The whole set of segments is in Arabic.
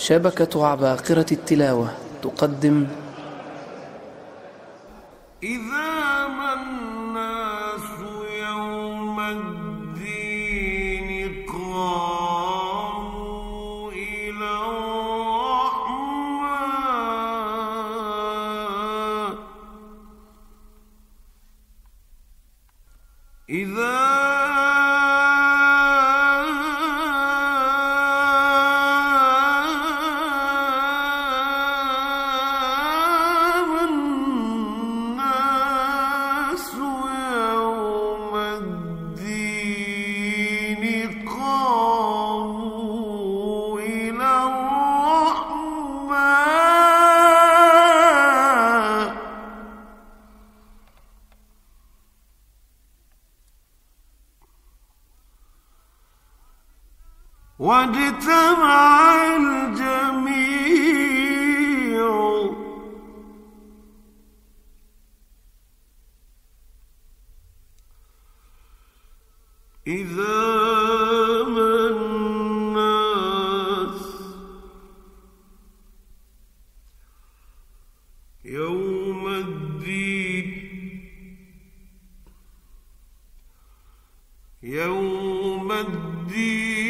شبكة عباقرة التلاوة تقدم. إذا ما الناس يوم الدين قاموا إلى الرحمن. إذا واجتمع الجميع. إذا ما الناس يوم الدين يوم الدين.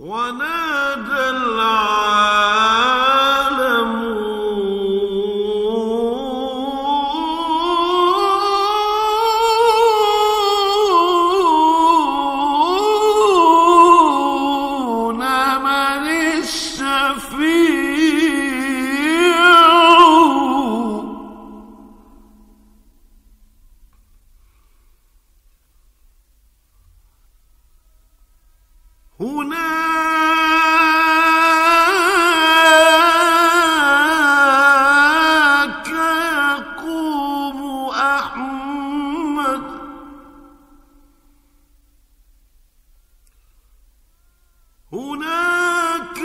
ونادى العالمون هناك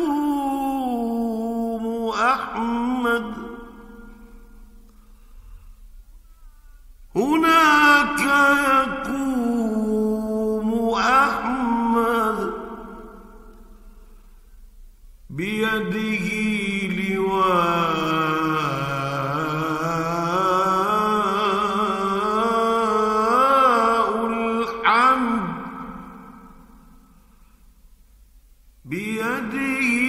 يقوم أحمد. هناك يقوم أحمد بيده بيده